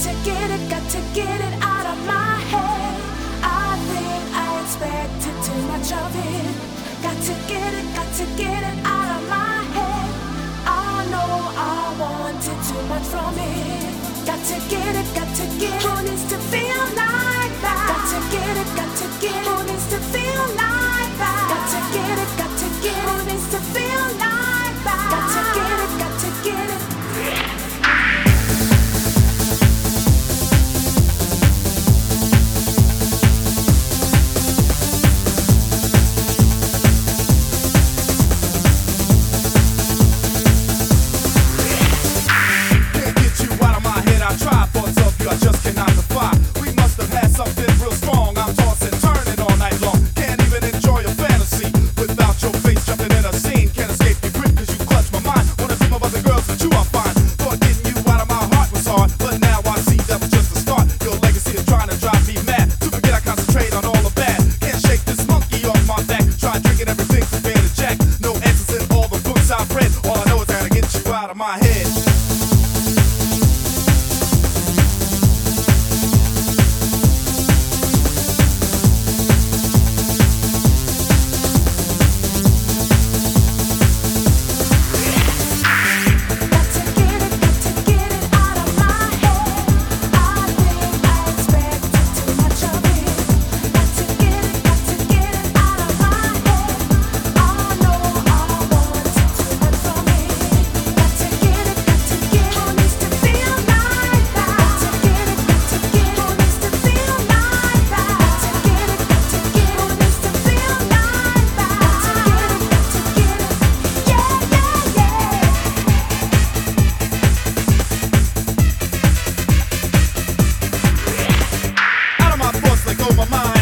to get it, got to get it out of my head. I think I expected too much of it. Got to get it, got to get it out of my head. I know I wanted too much from it. Got to get it, got to get it. Who needs to feel like that? Got to get it, got to get it. over mine.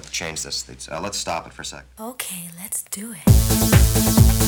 gonna change this. Uh, let's stop it for a sec. Okay, let's do it.